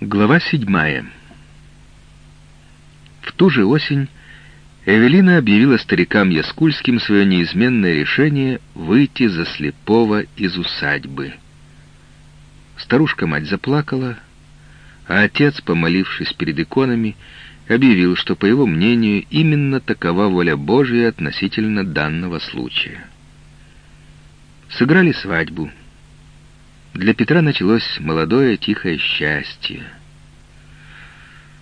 Глава седьмая. В ту же осень Эвелина объявила старикам Яскульским свое неизменное решение выйти за слепого из усадьбы. Старушка-мать заплакала, а отец, помолившись перед иконами, объявил, что, по его мнению, именно такова воля Божия относительно данного случая. Сыграли свадьбу — для Петра началось молодое тихое счастье.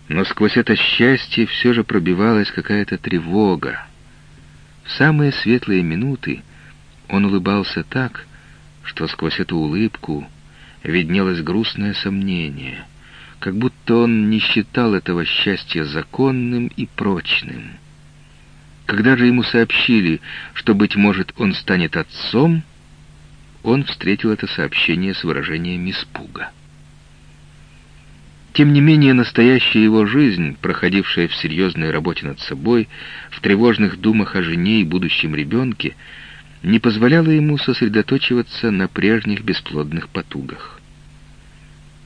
Но сквозь это счастье все же пробивалась какая-то тревога. В самые светлые минуты он улыбался так, что сквозь эту улыбку виднелось грустное сомнение, как будто он не считал этого счастья законным и прочным. Когда же ему сообщили, что, быть может, он станет отцом, — он встретил это сообщение с выражением испуга. Тем не менее, настоящая его жизнь, проходившая в серьезной работе над собой, в тревожных думах о жене и будущем ребенке, не позволяла ему сосредоточиваться на прежних бесплодных потугах.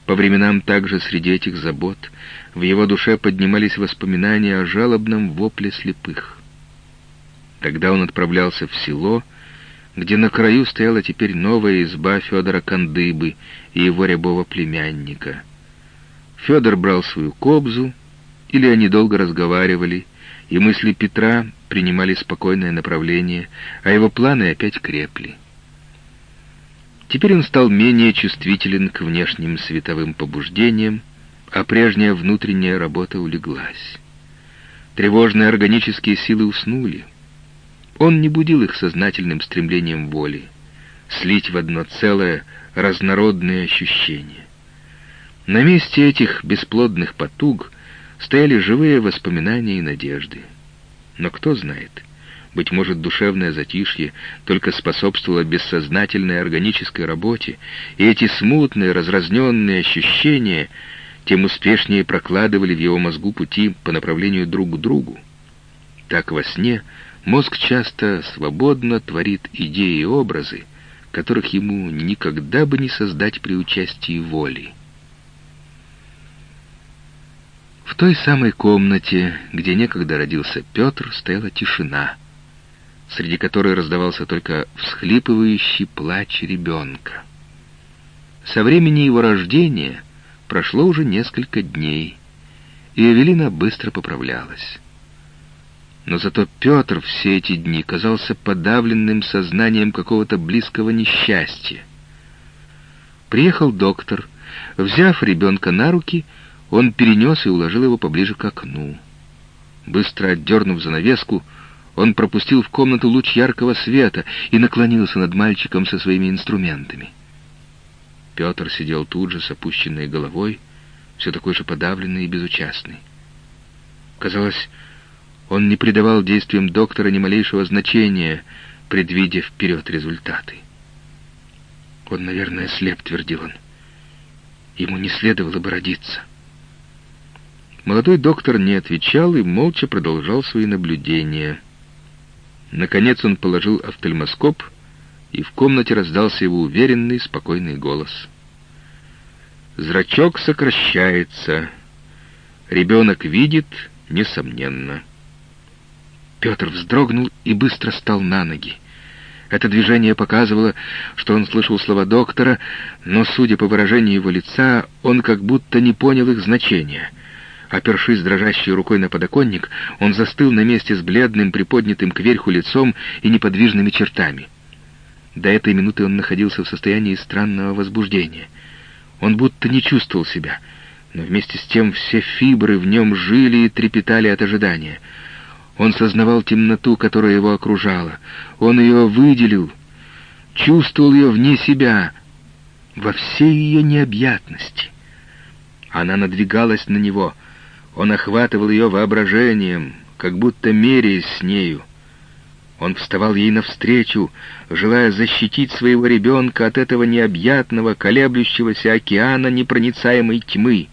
По временам также среди этих забот в его душе поднимались воспоминания о жалобном вопле слепых. Тогда он отправлялся в село, где на краю стояла теперь новая изба Федора Кандыбы и его рябого племянника. Федор брал свою кобзу, или они долго разговаривали, и мысли Петра принимали спокойное направление, а его планы опять крепли. Теперь он стал менее чувствителен к внешним световым побуждениям, а прежняя внутренняя работа улеглась. Тревожные органические силы уснули. Он не будил их сознательным стремлением воли, слить в одно целое разнородные ощущения. На месте этих бесплодных потуг стояли живые воспоминания и надежды. Но кто знает, быть может, душевное затишье только способствовало бессознательной органической работе, и эти смутные, разразненные ощущения тем успешнее прокладывали в его мозгу пути по направлению друг к другу. Так во сне — Мозг часто свободно творит идеи и образы, которых ему никогда бы не создать при участии воли. В той самой комнате, где некогда родился Петр, стояла тишина, среди которой раздавался только всхлипывающий плач ребенка. Со времени его рождения прошло уже несколько дней, и Эвелина быстро поправлялась. Но зато Петр все эти дни казался подавленным сознанием какого-то близкого несчастья. Приехал доктор. Взяв ребенка на руки, он перенес и уложил его поближе к окну. Быстро отдернув занавеску, он пропустил в комнату луч яркого света и наклонился над мальчиком со своими инструментами. Петр сидел тут же с опущенной головой, все такой же подавленный и безучастный. Казалось, он не придавал действиям доктора ни малейшего значения, предвидя вперед результаты. Он, наверное, слеп, твердил он. Ему не следовало бы родиться. Молодой доктор не отвечал и молча продолжал свои наблюдения. Наконец он положил офтальмоскоп, и в комнате раздался его уверенный, спокойный голос. Зрачок сокращается. Ребенок видит, несомненно. Петр вздрогнул и быстро стал на ноги. Это движение показывало, что он слышал слова доктора, но, судя по выражению его лица, он как будто не понял их значения. Опершись дрожащей рукой на подоконник, он застыл на месте с бледным, приподнятым кверху лицом и неподвижными чертами. До этой минуты он находился в состоянии странного возбуждения. Он будто не чувствовал себя, но вместе с тем все фибры в нем жили и трепетали от ожидания — он сознавал темноту, которая его окружала. Он ее выделил, чувствовал ее вне себя, во всей ее необъятности. Она надвигалась на него, он охватывал ее воображением, как будто меряясь с нею. Он вставал ей навстречу, желая защитить своего ребенка от этого необъятного, колеблющегося океана непроницаемой тьмы.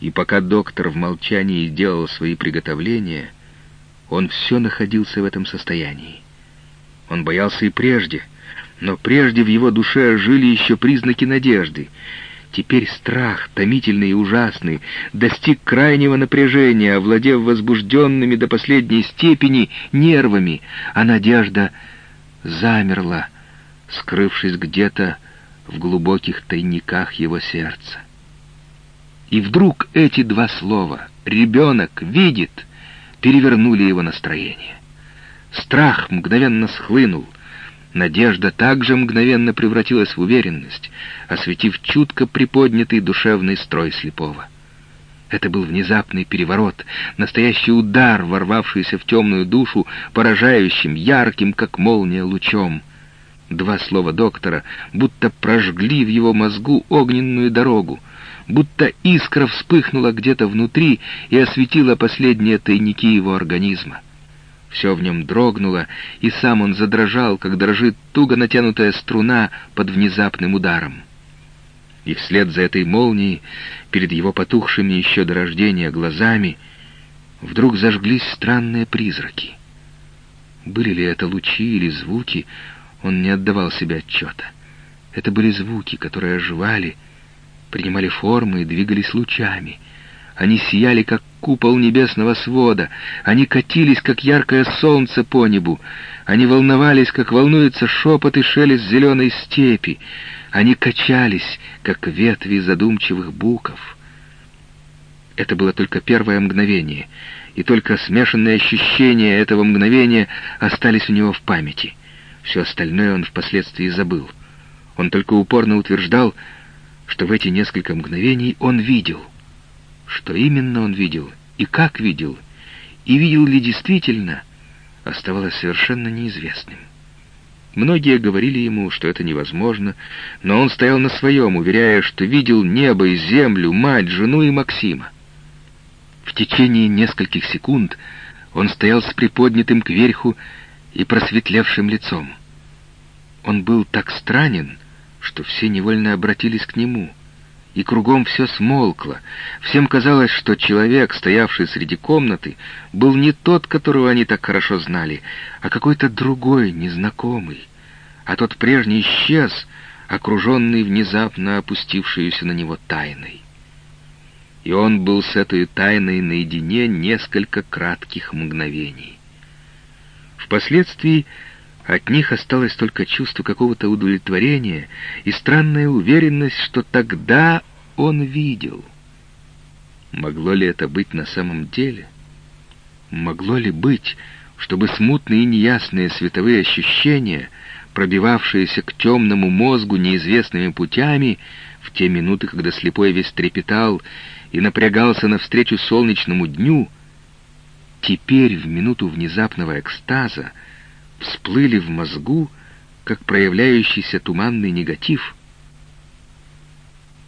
И пока доктор в молчании делал свои приготовления — он все находился в этом состоянии. Он боялся и прежде, но прежде в его душе жили еще признаки надежды. Теперь страх, томительный и ужасный, достиг крайнего напряжения, овладев возбужденными до последней степени нервами, а надежда замерла, скрывшись где-то в глубоких тайниках его сердца. И вдруг эти два слова «ребенок видит» перевернули его настроение. Страх мгновенно схлынул, надежда также мгновенно превратилась в уверенность, осветив чутко приподнятый душевный строй слепого. Это был внезапный переворот, настоящий удар, ворвавшийся в темную душу, поражающим, ярким, как молния, лучом — Два слова доктора будто прожгли в его мозгу огненную дорогу, будто искра вспыхнула где-то внутри и осветила последние тайники его организма. Все в нем дрогнуло, и сам он задрожал, как дрожит туго натянутая струна под внезапным ударом. И вслед за этой молнией, перед его потухшими еще до рождения глазами, вдруг зажглись странные призраки. Были ли это лучи или звуки, он не отдавал себе отчета. Это были звуки, которые оживали, принимали формы и двигались лучами. Они сияли, как купол небесного свода. Они катились, как яркое солнце по небу. Они волновались, как волнуется шепот и шелест зеленой степи. Они качались, как ветви задумчивых буков. Это было только первое мгновение, и только смешанные ощущения этого мгновения остались у него в памяти — все остальное он впоследствии забыл. Он только упорно утверждал, что в эти несколько мгновений он видел. Что именно он видел и как видел, и видел ли действительно, оставалось совершенно неизвестным. Многие говорили ему, что это невозможно, но он стоял на своем, уверяя, что видел небо и землю, мать, жену и Максима. В течение нескольких секунд он стоял с приподнятым кверху и просветлевшим лицом. Он был так странен, что все невольно обратились к нему, и кругом все смолкло. Всем казалось, что человек, стоявший среди комнаты, был не тот, которого они так хорошо знали, а какой-то другой, незнакомый. А тот прежний исчез, окруженный внезапно опустившуюся на него тайной. И он был с этой тайной наедине несколько кратких мгновений. Впоследствии от них осталось только чувство какого-то удовлетворения и странная уверенность, что тогда он видел. Могло ли это быть на самом деле? Могло ли быть, чтобы смутные и неясные световые ощущения, пробивавшиеся к темному мозгу неизвестными путями, в те минуты, когда слепой весь трепетал и напрягался навстречу солнечному дню, теперь, в минуту внезапного экстаза, всплыли в мозгу, как проявляющийся туманный негатив,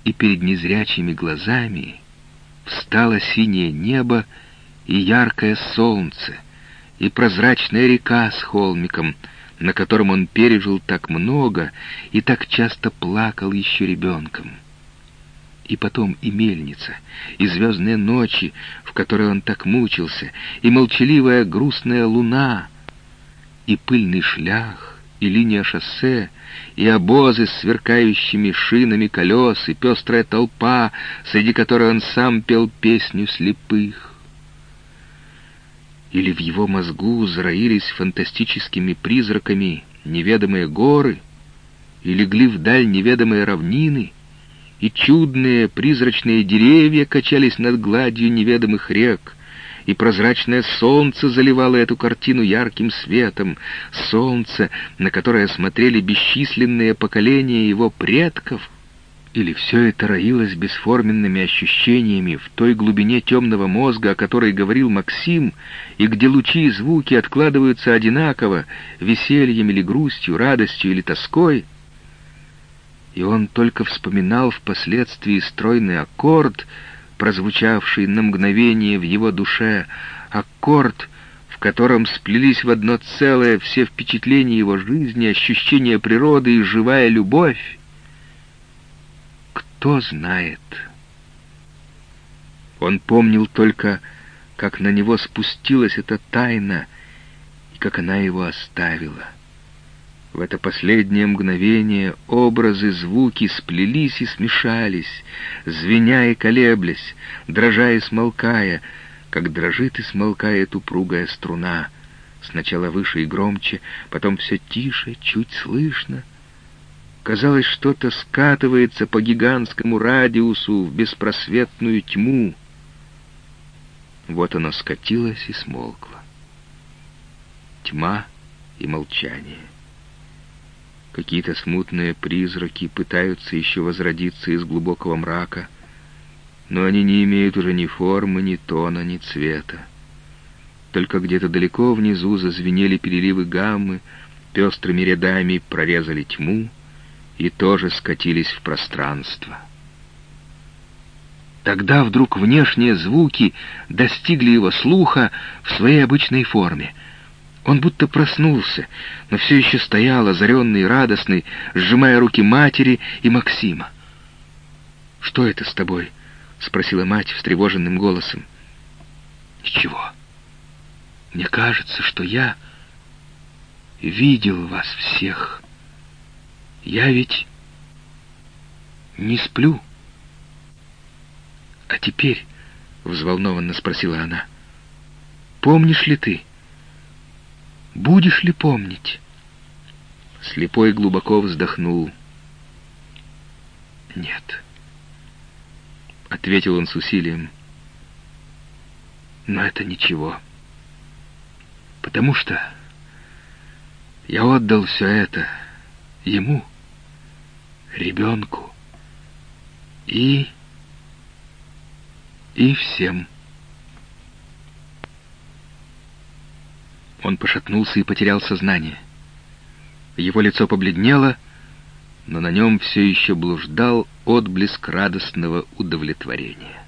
и перед незрячими глазами встало синее небо и яркое солнце, и прозрачная река с холмиком, на котором он пережил так много и так часто плакал еще ребенком. И потом и мельница, и звездные ночи, в которые он так мучился, и молчаливая грустная луна, и пыльный шлях, и линия шоссе, и обозы с сверкающими шинами колес, и пестрая толпа, среди которой он сам пел песню слепых. Или в его мозгу зароились фантастическими призраками неведомые горы, и легли вдаль неведомые равнины, и чудные призрачные деревья качались над гладью неведомых рек, и прозрачное солнце заливало эту картину ярким светом, солнце, на которое смотрели бесчисленные поколения его предков, или все это роилось бесформенными ощущениями в той глубине темного мозга, о которой говорил Максим, и где лучи и звуки откладываются одинаково, весельем или грустью, радостью или тоской — и он только вспоминал впоследствии стройный аккорд, прозвучавший на мгновение в его душе, аккорд, в котором сплелись в одно целое все впечатления его жизни, ощущения природы и живая любовь. Кто знает? Он помнил только, как на него спустилась эта тайна и как она его оставила. В это последнее мгновение образы, звуки сплелись и смешались, звеня и колеблясь, дрожа и смолкая, как дрожит и смолкает упругая струна, сначала выше и громче, потом все тише, чуть слышно. Казалось, что-то скатывается по гигантскому радиусу в беспросветную тьму. Вот оно скатилось и смолкло. Тьма и молчание. Какие-то смутные призраки пытаются еще возродиться из глубокого мрака, но они не имеют уже ни формы, ни тона, ни цвета. Только где-то далеко внизу зазвенели переливы гаммы, пестрыми рядами прорезали тьму и тоже скатились в пространство. Тогда вдруг внешние звуки достигли его слуха в своей обычной форме — он будто проснулся, но все еще стоял, озаренный и радостный, сжимая руки матери и Максима. «Что это с тобой?» — спросила мать встревоженным голосом. «Ничего. Мне кажется, что я видел вас всех. Я ведь не сплю». «А теперь?» — взволнованно спросила она. «Помнишь ли ты?» Будешь ли помнить?» Слепой глубоко вздохнул. «Нет», — ответил он с усилием. «Но это ничего, потому что я отдал все это ему, ребенку, и... и всем». Он пошатнулся и потерял сознание. Его лицо побледнело, но на нем все еще блуждал отблеск радостного удовлетворения.